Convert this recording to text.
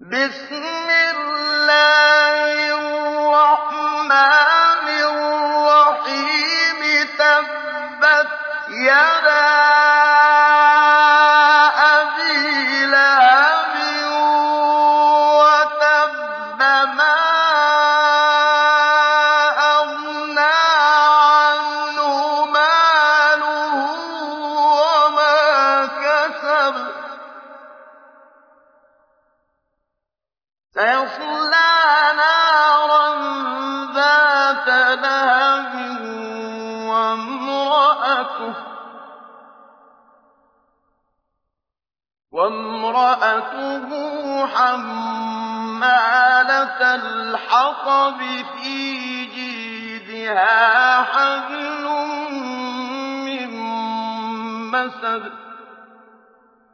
بِسْمِ اللَّهِ الرَّحْمَٰنِ الرَّحِيمِ. تَبَّتْ يَدَا أَبِي لَهَبٍ وَتَبَّ مَا أَغْنَىٰ عَنْهُ مَالُهُ وَمَا كَسَبَ. سَيَصْلَىٰ نَارًا ذَاتَ لَهَبٍ وَامْرَأَتُهُ حَمَّالَةَ الْحَطَبِ ۖ فِي جِيدِهَا حَبْلٌ مِّن مَّسَدٍ